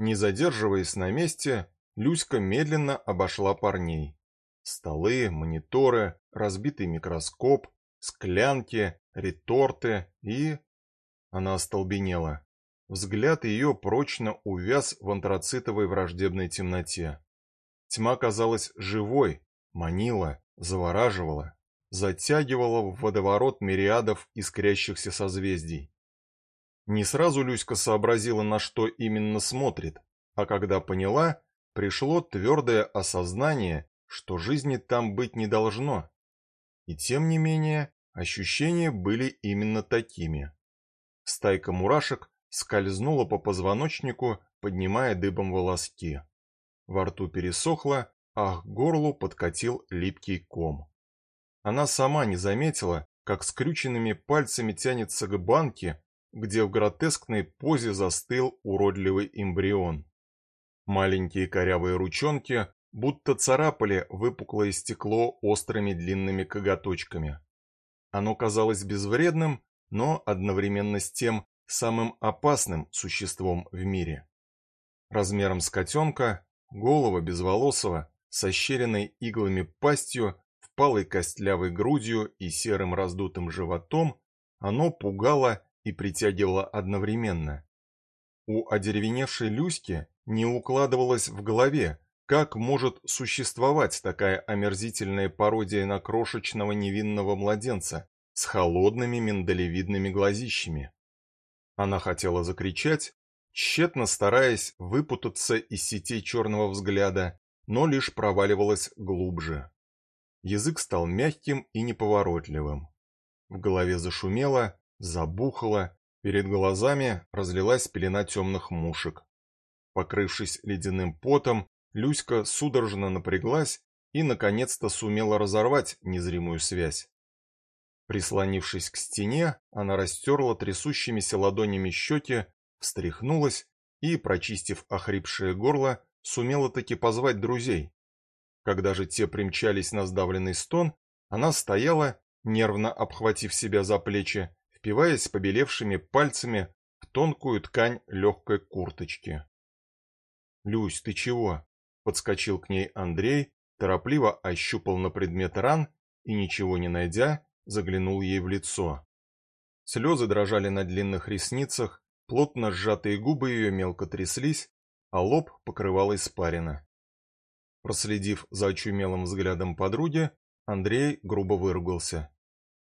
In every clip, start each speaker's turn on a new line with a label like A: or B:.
A: Не задерживаясь на месте, Люська медленно обошла парней. Столы, мониторы, разбитый микроскоп, склянки, реторты и... Она остолбенела. Взгляд ее прочно увяз в антрацитовой враждебной темноте. Тьма казалась живой, манила, завораживала, затягивала в водоворот мириадов искрящихся созвездий. Не сразу Люська сообразила, на что именно смотрит, а когда поняла, пришло твердое осознание, что жизни там быть не должно. И тем не менее, ощущения были именно такими. Стайка мурашек скользнула по позвоночнику, поднимая дыбом волоски. Во рту пересохло, а к горлу подкатил липкий ком. Она сама не заметила, как скрюченными пальцами тянется к банке, где в гротескной позе застыл уродливый эмбрион. Маленькие корявые ручонки будто царапали выпуклое стекло острыми длинными коготочками. Оно казалось безвредным, но одновременно с тем самым опасным существом в мире. Размером с котенка, голого безволосого, с ощеренной иглами пастью, впалой костлявой грудью и серым раздутым животом, оно пугало и притягивало одновременно. У одеревеневшей Люськи не укладывалось в голове, как может существовать такая омерзительная пародия на крошечного невинного младенца с холодными миндалевидными глазищами. Она хотела закричать, тщетно стараясь выпутаться из сетей черного взгляда, но лишь проваливалась глубже. Язык стал мягким и неповоротливым. В голове зашумело, забухало, перед глазами разлилась пелена темных мушек. Покрывшись ледяным потом, Люська судорожно напряглась и, наконец-то, сумела разорвать незримую связь. Прислонившись к стене, она растерла трясущимися ладонями щеки, встряхнулась и, прочистив охрипшее горло, сумела таки позвать друзей. Когда же те примчались на сдавленный стон, она стояла, нервно обхватив себя за плечи, впиваясь побелевшими пальцами в тонкую ткань легкой курточки. «Люсь, ты чего?» — подскочил к ней Андрей, торопливо ощупал на предмет ран и, ничего не найдя, заглянул ей в лицо. Слезы дрожали на длинных ресницах, плотно сжатые губы ее мелко тряслись, а лоб покрывал испарина. Проследив за очумелым взглядом подруги, Андрей грубо выругался.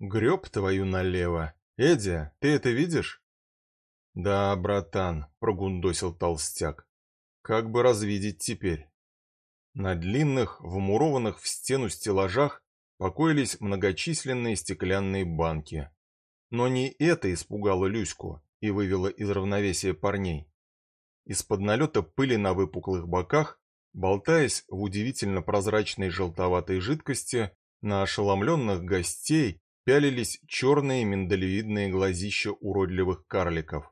A: «Греб твою налево! Эдя, ты это видишь?» «Да, братан», — прогундосил толстяк. «Как бы развидеть теперь?» На длинных, вмурованных в стену стеллажах покоились многочисленные стеклянные банки. Но не это испугало Люську и вывело из равновесия парней. Из-под налета пыли на выпуклых боках, болтаясь в удивительно прозрачной желтоватой жидкости, на ошеломленных гостей пялились черные миндалевидные глазища уродливых карликов.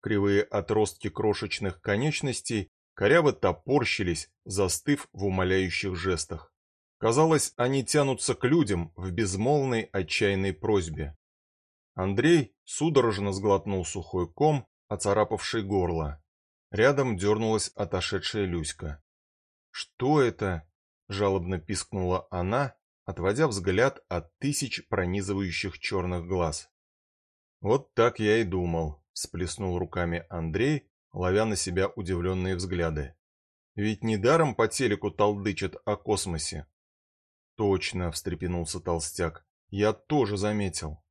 A: Кривые отростки крошечных конечностей коряво топорщились, застыв в умоляющих жестах. Казалось, они тянутся к людям в безмолвной отчаянной просьбе. Андрей судорожно сглотнул сухой ком, оцарапавший горло. Рядом дернулась отошедшая Люська. «Что это?» — жалобно пискнула она, отводя взгляд от тысяч пронизывающих черных глаз. «Вот так я и думал», — сплеснул руками Андрей, ловя на себя удивленные взгляды. «Ведь недаром по телеку толдычат о космосе. Точно, встрепенулся толстяк. Я тоже заметил.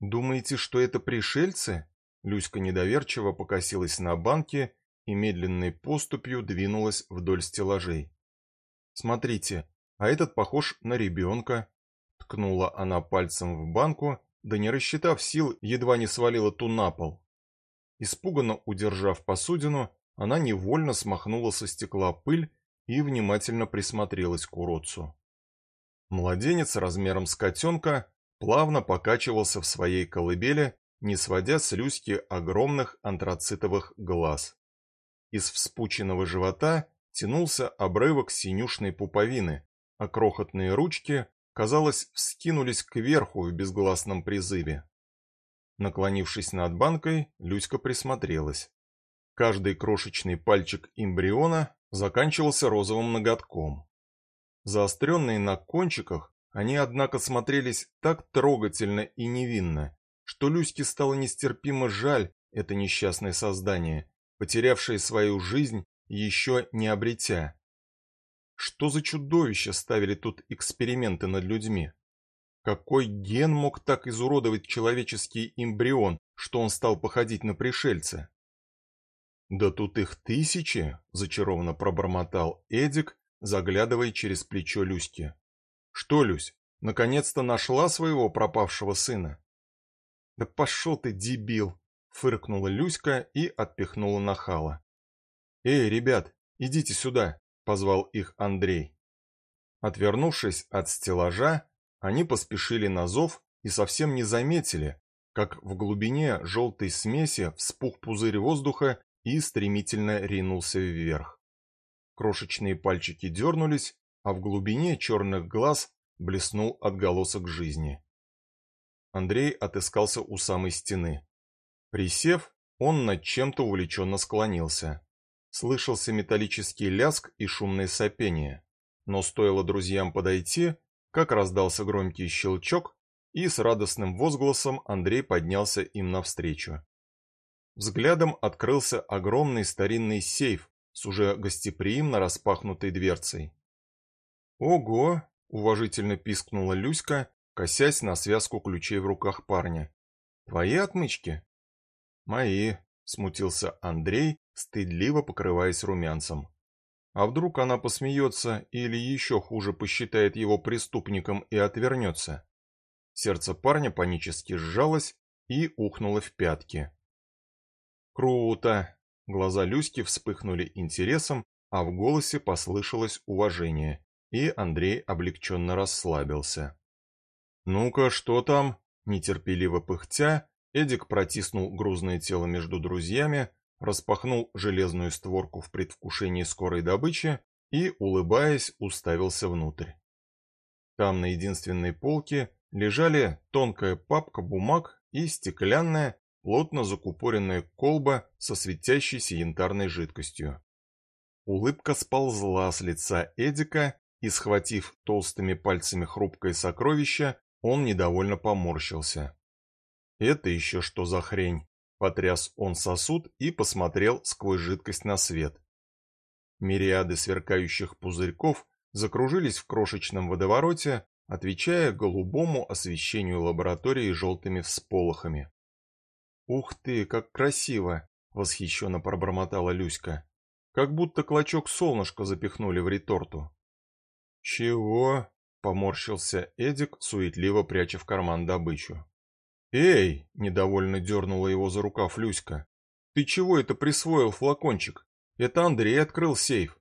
A: Думаете, что это пришельцы? Люська недоверчиво покосилась на банке и медленной поступью двинулась вдоль стеллажей. Смотрите, а этот похож на ребенка. Ткнула она пальцем в банку, да не рассчитав сил, едва не свалила ту на пол. Испуганно удержав посудину, она невольно смахнула со стекла пыль и внимательно присмотрелась к уродцу. Младенец размером с котенка плавно покачивался в своей колыбели, не сводя с Люськи огромных антрацитовых глаз. Из вспученного живота тянулся обрывок синюшной пуповины, а крохотные ручки, казалось, вскинулись кверху в безгласном призыве. Наклонившись над банкой, Люська присмотрелась. Каждый крошечный пальчик эмбриона заканчивался розовым ноготком. Заостренные на кончиках, они, однако, смотрелись так трогательно и невинно, что Люське стало нестерпимо жаль это несчастное создание, потерявшее свою жизнь, еще не обретя. Что за чудовища ставили тут эксперименты над людьми? Какой ген мог так изуродовать человеческий эмбрион, что он стал походить на пришельца? «Да тут их тысячи!» – зачарованно пробормотал Эдик, заглядывая через плечо Люськи. «Что, Люсь, наконец-то нашла своего пропавшего сына?» «Да пошел ты, дебил!» – фыркнула Люська и отпихнула нахала. «Эй, ребят, идите сюда!» – позвал их Андрей. Отвернувшись от стеллажа, они поспешили на зов и совсем не заметили, как в глубине желтой смеси вспух пузырь воздуха и стремительно ринулся вверх. Крошечные пальчики дернулись, а в глубине черных глаз блеснул отголосок жизни. Андрей отыскался у самой стены. Присев, он над чем-то увлеченно склонился. Слышался металлический ляск и шумное сопение. Но стоило друзьям подойти, как раздался громкий щелчок, и с радостным возгласом Андрей поднялся им навстречу. Взглядом открылся огромный старинный сейф с уже гостеприимно распахнутой дверцей. «Ого!» — уважительно пискнула Люська, косясь на связку ключей в руках парня. «Твои отмычки?» «Мои», — смутился Андрей, стыдливо покрываясь румянцем. А вдруг она посмеется или еще хуже посчитает его преступником и отвернется? Сердце парня панически сжалось и ухнуло в пятки. «Круто!» Глаза Люськи вспыхнули интересом, а в голосе послышалось уважение, и Андрей облегченно расслабился. «Ну-ка, что там?» Нетерпеливо пыхтя, Эдик протиснул грузное тело между друзьями, распахнул железную створку в предвкушении скорой добычи и, улыбаясь, уставился внутрь. Там на единственной полке лежали тонкая папка бумаг и стеклянная, плотно закупоренная колба со светящейся янтарной жидкостью. Улыбка сползла с лица Эдика, и, схватив толстыми пальцами хрупкое сокровище, он недовольно поморщился. «Это еще что за хрень?» Потряс он сосуд и посмотрел сквозь жидкость на свет. Мириады сверкающих пузырьков закружились в крошечном водовороте, отвечая голубому освещению лаборатории желтыми всполохами. «Ух ты, как красиво!» — восхищенно пробормотала Люська. «Как будто клочок солнышка запихнули в реторту». «Чего?» — поморщился Эдик, суетливо пряча в карман добычу. «Эй!» — недовольно дернула его за рукав Люська. «Ты чего это присвоил флакончик? Это Андрей открыл сейф».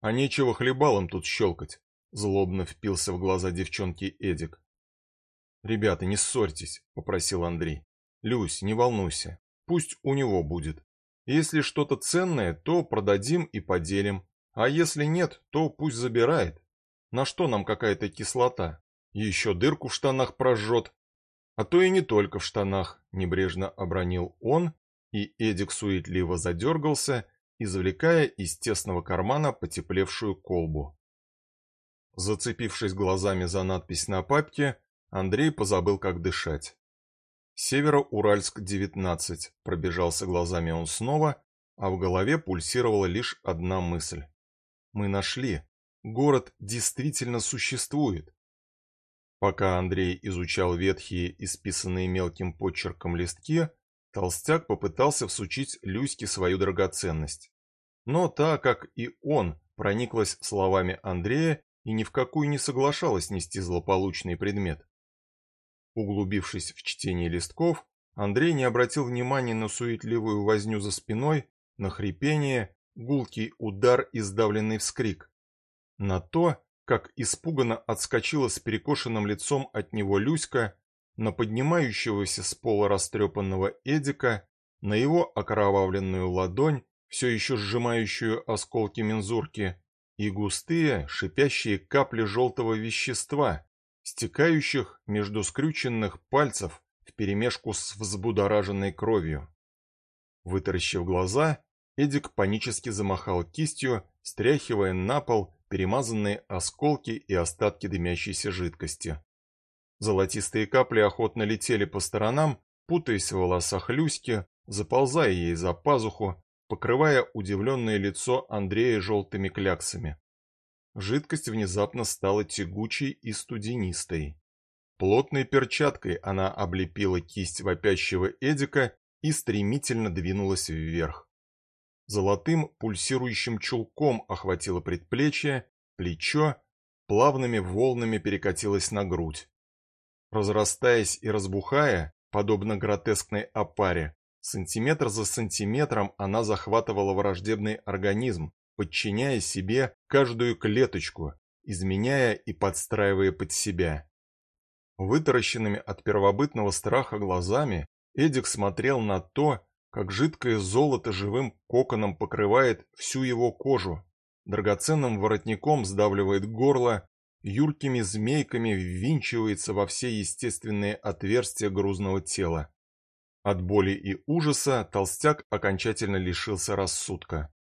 A: «А нечего хлебалом тут щелкать», — злобно впился в глаза девчонки Эдик. «Ребята, не ссорьтесь», — попросил Андрей. «Люсь, не волнуйся, пусть у него будет. Если что-то ценное, то продадим и поделим, а если нет, то пусть забирает. На что нам какая-то кислота? Еще дырку в штанах прожжет, а то и не только в штанах, небрежно обронил он, и Эдик суетливо задергался, извлекая из тесного кармана потеплевшую колбу. Зацепившись глазами за надпись на папке, Андрей позабыл, как дышать. «Североуральск, 19», пробежался глазами он снова, а в голове пульсировала лишь одна мысль. «Мы нашли. Город действительно существует. Пока Андрей изучал ветхие, исписанные мелким почерком листки, толстяк попытался всучить Люське свою драгоценность. Но та, как и он, прониклась словами Андрея и ни в какую не соглашалась нести злополучный предмет. Углубившись в чтение листков, Андрей не обратил внимания на суетливую возню за спиной, на хрипение, гулкий удар и сдавленный вскрик. На то, как испуганно отскочила с перекошенным лицом от него Люська, на поднимающегося с пола растрепанного Эдика, на его окровавленную ладонь, все еще сжимающую осколки мензурки, и густые, шипящие капли желтого вещества, стекающих между скрюченных пальцев вперемешку с взбудораженной кровью. Вытаращив глаза, Эдик панически замахал кистью, стряхивая на пол перемазанные осколки и остатки дымящейся жидкости. Золотистые капли охотно летели по сторонам, путаясь в волосах Люськи, заползая ей за пазуху, покрывая удивленное лицо Андрея желтыми кляксами. Жидкость внезапно стала тягучей и студенистой. Плотной перчаткой она облепила кисть вопящего Эдика и стремительно двинулась вверх. Золотым пульсирующим чулком охватило предплечье, плечо, плавными волнами перекатилось на грудь. Разрастаясь и разбухая, подобно гротескной опаре, сантиметр за сантиметром она захватывала враждебный организм, подчиняя себе каждую клеточку, изменяя и подстраивая под себя. Вытаращенными от первобытного страха глазами Эдик смотрел на то, как жидкое золото живым коконом покрывает всю его кожу, драгоценным воротником сдавливает горло, юркими змейками ввинчивается во все естественные отверстия грузного тела. От боли и ужаса толстяк окончательно лишился рассудка.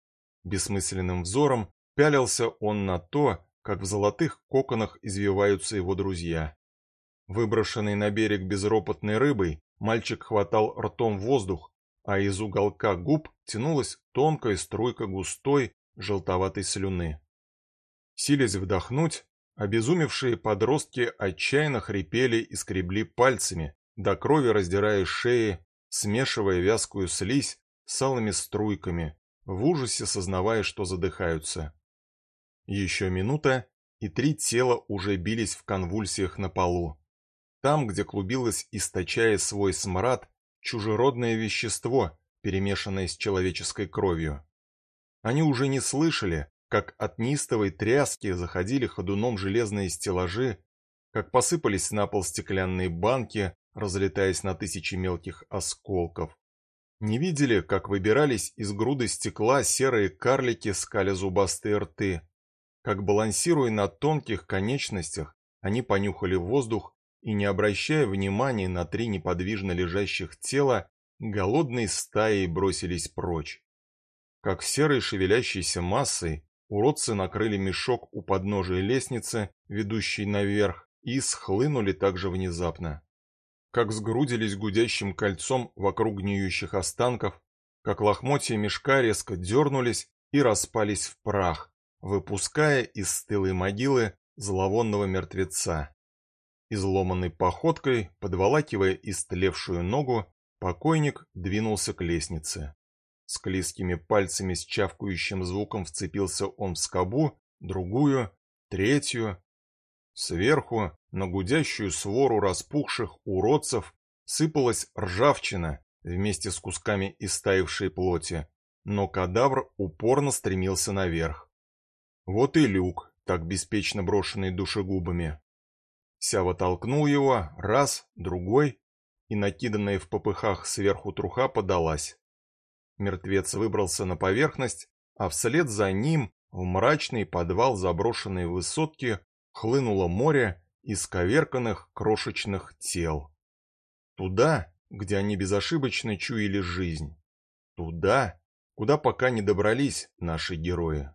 A: Бессмысленным взором пялился он на то, как в золотых коконах извиваются его друзья. Выброшенный на берег безропотной рыбой, мальчик хватал ртом воздух, а из уголка губ тянулась тонкая струйка густой, желтоватой слюны. Силясь вдохнуть, обезумевшие подростки отчаянно хрипели и скребли пальцами, до крови раздирая шеи, смешивая вязкую слизь с алыми струйками, в ужасе сознавая, что задыхаются. Еще минута, и три тела уже бились в конвульсиях на полу. Там, где клубилось, источая свой смрад, чужеродное вещество, перемешанное с человеческой кровью. Они уже не слышали, как от нистовой тряски заходили ходуном железные стеллажи, как посыпались на пол стеклянные банки, разлетаясь на тысячи мелких осколков. Не видели, как выбирались из груды стекла серые карлики, скаля зубастые рты, как, балансируя на тонких конечностях, они понюхали воздух и, не обращая внимания на три неподвижно лежащих тела, голодной стаей бросились прочь. Как серой шевелящейся массой, уродцы накрыли мешок у подножия лестницы, ведущей наверх, и схлынули также внезапно. Как сгрудились гудящим кольцом вокруг гниющих останков, как лохмотья мешка резко дернулись и распались в прах, выпуская из стылой могилы зловонного мертвеца. Изломанной походкой, подволакивая истлевшую ногу, покойник двинулся к лестнице. С клизкими пальцами с чавкающим звуком вцепился он в скобу, другую, третью. Сверху, на гудящую свору распухших уродцев, сыпалась ржавчина вместе с кусками истаившей плоти, но кадавр упорно стремился наверх. Вот и люк, так беспечно брошенный душегубами. Сява толкнул его, раз, другой, и накиданная в попыхах сверху труха подалась. Мертвец выбрался на поверхность, а вслед за ним в мрачный подвал заброшенной высотки хлынуло море из коверканных крошечных тел. Туда, где они безошибочно чуяли жизнь. Туда, куда пока не добрались наши герои.